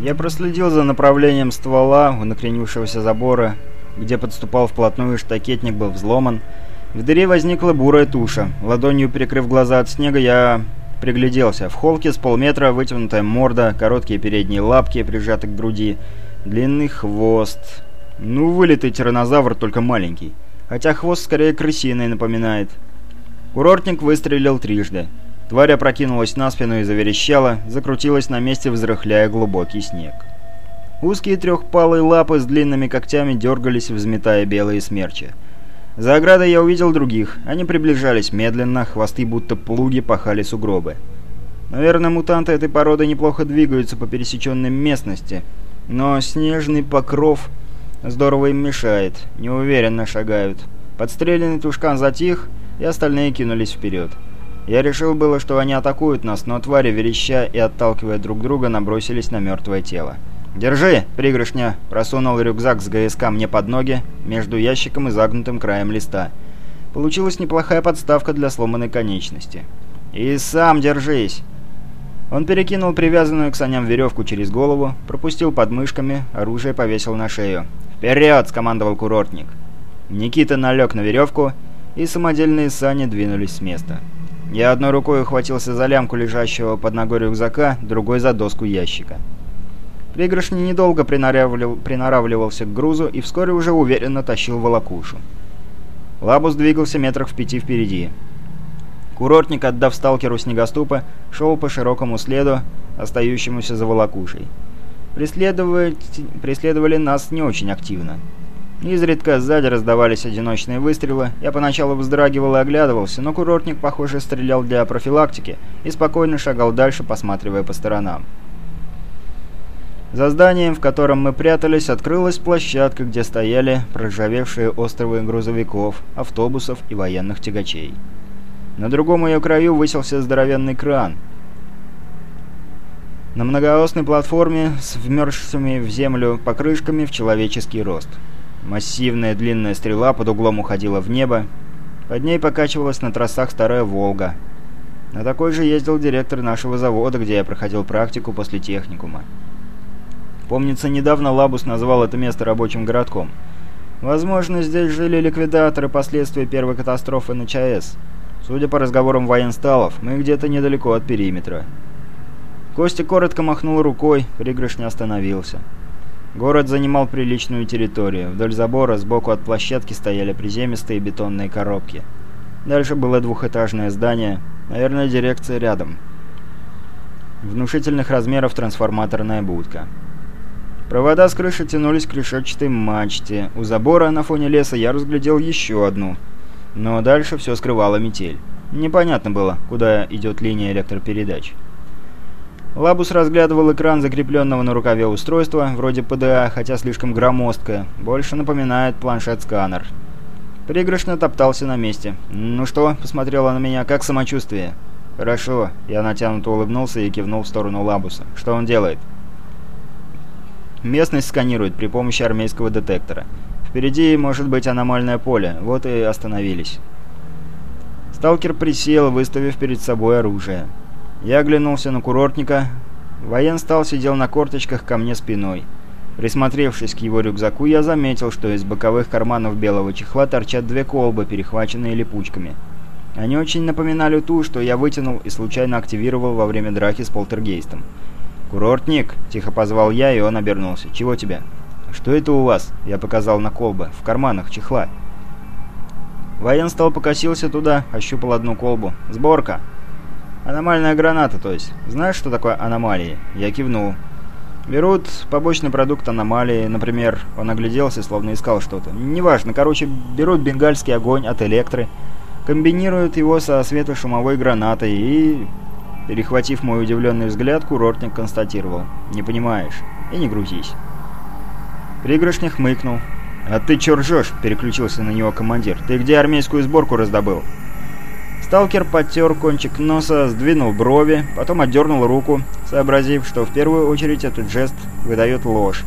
Я проследил за направлением ствола у накренившегося забора, где подступал вплотную штакетник был взломан. В дыре возникла бурая туша. Ладонью прикрыв глаза от снега, я пригляделся. В холке с полметра вытянутая морда, короткие передние лапки, прижаты к груди, длинный хвост. Ну, вылитый тиранозавр, только маленький. Хотя хвост скорее крысиный напоминает. Курортник выстрелил трижды. Тварь опрокинулась на спину и заверещала, закрутилась на месте, взрыхляя глубокий снег. Узкие трехпалые лапы с длинными когтями дергались, взметая белые смерчи. За оградой я увидел других. Они приближались медленно, хвосты будто плуги пахали сугробы. Наверное, мутанты этой породы неплохо двигаются по пересеченной местности, но снежный покров здорово им мешает, неуверенно шагают. Подстреленный тушкан затих, и остальные кинулись вперед. Я решил было, что они атакуют нас, но твари, вереща и отталкивая друг друга, набросились на мертвое тело. «Держи, пригоршня!» – просунул рюкзак с ГСК мне под ноги, между ящиком и загнутым краем листа. Получилась неплохая подставка для сломанной конечности. «И сам держись!» Он перекинул привязанную к саням веревку через голову, пропустил под мышками, оружие повесил на шею. «Вперед!» – скомандовал курортник. Никита налег на веревку, и самодельные сани двинулись с места. Я одной рукой ухватился за лямку лежащего под ногой рюкзака, другой за доску ящика. Пригоршни недолго приноравливал, приноравливался к грузу и вскоре уже уверенно тащил волокушу. Лабус двигался метрах в пяти впереди. Курортник, отдав сталкеру снегоступа, шел по широкому следу, остающемуся за волокушей. Преследовать... Преследовали нас не очень активно. Изредка сзади раздавались одиночные выстрелы. Я поначалу вздрагивал и оглядывался, но курортник, похоже, стрелял для профилактики и спокойно шагал дальше, посматривая по сторонам. За зданием, в котором мы прятались, открылась площадка, где стояли проржавевшие островы грузовиков, автобусов и военных тягачей. На другом ее краю высился здоровенный кран. На многоосной платформе с вмерзшими в землю покрышками в человеческий рост. Массивная длинная стрела под углом уходила в небо. Под ней покачивалась на трассах старая «Волга». На такой же ездил директор нашего завода, где я проходил практику после техникума. Помнится, недавно Лабус назвал это место рабочим городком. Возможно, здесь жили ликвидаторы последствий первой катастрофы на ЧАЭС. Судя по разговорам военсталов, мы где-то недалеко от периметра. Костя коротко махнул рукой, пригоршня остановился. Город занимал приличную территорию. Вдоль забора сбоку от площадки стояли приземистые бетонные коробки. Дальше было двухэтажное здание, наверное, дирекция рядом. Внушительных размеров трансформаторная будка. Провода с крыши тянулись к решетчатой мачте. У забора на фоне леса я разглядел еще одну. Но дальше все скрывала метель. Непонятно было, куда идет линия электропередач. Лабус разглядывал экран закрепленного на рукаве устройства, вроде ПДА, хотя слишком громоздкое, больше напоминает планшет-сканер. Пригоршня топтался на месте. «Ну что?» — посмотрел он на меня. «Как самочувствие?» «Хорошо». Я натянуто улыбнулся и кивнул в сторону Лабуса. «Что он делает?» «Местность сканирует при помощи армейского детектора. Впереди может быть аномальное поле. Вот и остановились». Сталкер присел, выставив перед собой оружие. Я оглянулся на курортника. Военстал сидел на корточках ко мне спиной. Присмотревшись к его рюкзаку, я заметил, что из боковых карманов белого чехла торчат две колбы, перехваченные липучками. Они очень напоминали ту, что я вытянул и случайно активировал во время драки с полтергейстом. «Курортник!» – тихо позвал я, и он обернулся. «Чего тебе?» «Что это у вас?» – я показал на колбы. «В карманах чехла». Военстал покосился туда, ощупал одну колбу. «Сборка!» Аномальная граната, то есть. Знаешь, что такое аномалии? Я кивнул. Берут побочный продукт аномалии, например, он огляделся, словно искал что-то. Неважно, короче, берут бенгальский огонь от электры, комбинируют его со светошумовой гранатой и... Перехватив мой удивленный взгляд, курортник констатировал. «Не понимаешь. И не грузись». Пригоршня хмыкнул. «А ты чё ржёшь?» – переключился на него командир. «Ты где армейскую сборку раздобыл?» Сталкер потер кончик носа, сдвинул брови, потом отдернул руку, сообразив, что в первую очередь этот жест выдает ложь,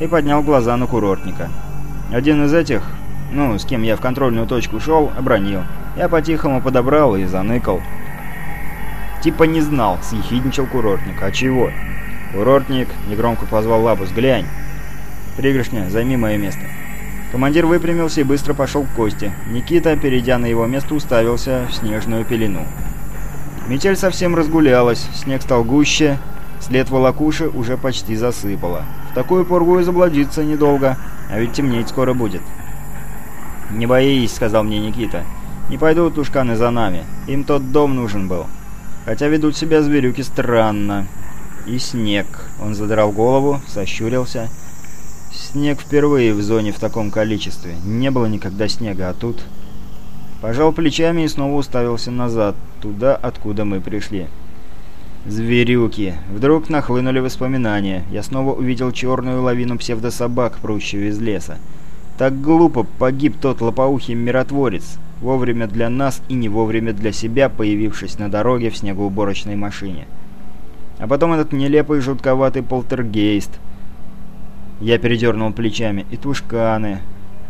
и поднял глаза на курортника. Один из этих, ну, с кем я в контрольную точку шел, обронил. Я по-тихому подобрал и заныкал. Типа не знал, съехидничал курортник. А чего? «Курортник!» — негромко позвал Лабус. «Глянь!» «Пригоршня, займи мое место». Командир выпрямился и быстро пошел к Косте. Никита, перейдя на его место, уставился в снежную пелену. Метель совсем разгулялась, снег стал гуще, след волокуши уже почти засыпало. В такую поргу и заблудиться недолго, а ведь темнеть скоро будет. «Не боись», — сказал мне Никита. «Не пойдут тушканы за нами. Им тот дом нужен был. Хотя ведут себя зверюки странно. И снег». Он задрал голову, сощурился. «Снег впервые в зоне в таком количестве. Не было никогда снега, а тут...» Пожал плечами и снова уставился назад, туда, откуда мы пришли. Зверюки. Вдруг нахлынули воспоминания. Я снова увидел черную лавину псевдособак, прущую из леса. Так глупо погиб тот лопоухий миротворец, вовремя для нас и не вовремя для себя, появившись на дороге в снегоуборочной машине. А потом этот нелепый жутковатый полтергейст. Я передернул плечами. И тушканы.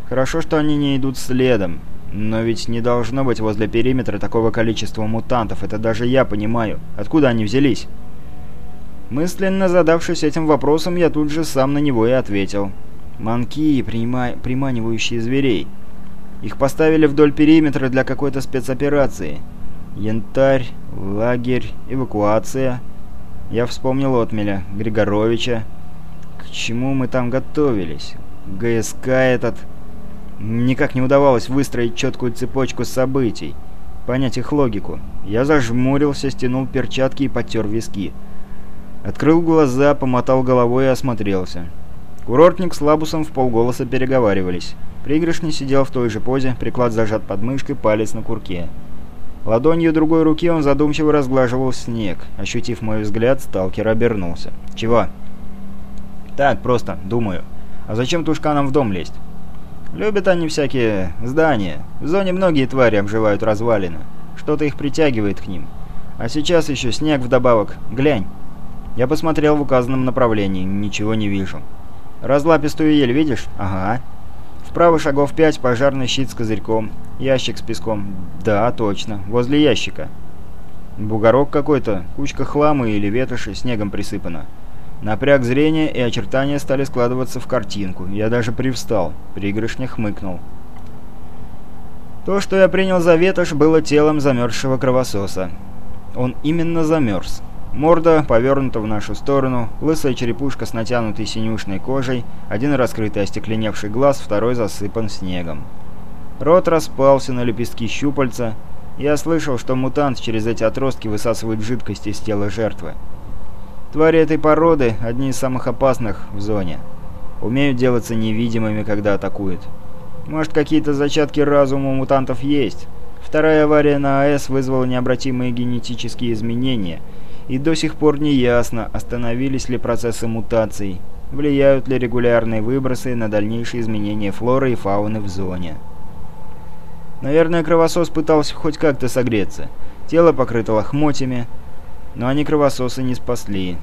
Хорошо, что они не идут следом. Но ведь не должно быть возле периметра такого количества мутантов, это даже я понимаю. Откуда они взялись? Мысленно задавшись этим вопросом, я тут же сам на него и ответил. Манки, прима... приманивающие зверей. Их поставили вдоль периметра для какой-то спецоперации. Янтарь, лагерь, эвакуация. Я вспомнил Отмеля, Григоровича. К чему мы там готовились? ГСК этот... Никак не удавалось выстроить четкую цепочку событий, понять их логику. Я зажмурился, стянул перчатки и потер виски. Открыл глаза, помотал головой и осмотрелся. Курортник с Лабусом в полголоса переговаривались. Пригоршни сидел в той же позе, приклад зажат под мышкой, палец на курке. Ладонью другой руки он задумчиво разглаживал снег. Ощутив мой взгляд, сталкер обернулся. «Чего?» «Так, просто, думаю. А зачем тушканам в дом лезть?» Любят они всякие здания. В зоне многие твари обживают развалины. Что-то их притягивает к ним. А сейчас еще снег вдобавок. Глянь. Я посмотрел в указанном направлении. Ничего не вижу. Разлапистую ель видишь? Ага. Вправо шагов пять пожарный щит с козырьком. Ящик с песком. Да, точно. Возле ящика. Бугорок какой-то. Кучка хлама или ветоши снегом присыпана. Напряг зрение, и очертания стали складываться в картинку. Я даже привстал. Пригрышня хмыкнул. То, что я принял за ветошь, было телом замерзшего кровососа. Он именно замерз. Морда повернута в нашу сторону, лысая черепушка с натянутой синюшной кожей, один раскрытый остекленевший глаз, второй засыпан снегом. Рот распался на лепестки щупальца. Я слышал, что мутант через эти отростки высасывает жидкость из тела жертвы. Твари этой породы – одни из самых опасных в зоне. Умеют делаться невидимыми, когда атакуют. Может, какие-то зачатки разума у мутантов есть. Вторая авария на АЭС вызвала необратимые генетические изменения, и до сих пор не ясно, остановились ли процессы мутаций, влияют ли регулярные выбросы на дальнейшие изменения флоры и фауны в зоне. Наверное, кровосос пытался хоть как-то согреться. Тело покрыто лохмотьями, но они кровососы не спасли.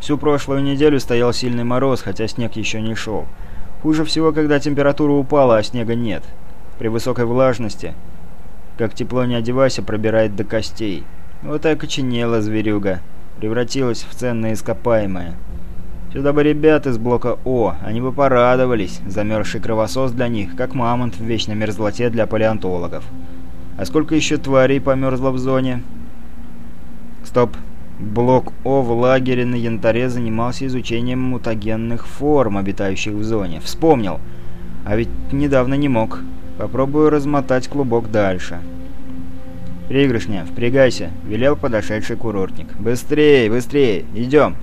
Всю прошлую неделю стоял сильный мороз, хотя снег еще не шел. Хуже всего, когда температура упала, а снега нет. При высокой влажности, как тепло не одевайся, пробирает до костей. Вот так окоченела зверюга. Превратилась в ценное ископаемое. Сюда бы ребят из блока О, они бы порадовались. Замерзший кровосос для них, как мамонт в вечной мерзлоте для палеонтологов. А сколько еще тварей померзло в зоне? Стоп. Блок О в лагере на Янтаре занимался изучением мутагенных форм, обитающих в зоне. Вспомнил. А ведь недавно не мог. Попробую размотать клубок дальше. «Пригрышня, впрягайся», — велел подошедший курортник. «Быстрее, быстрее, идем!»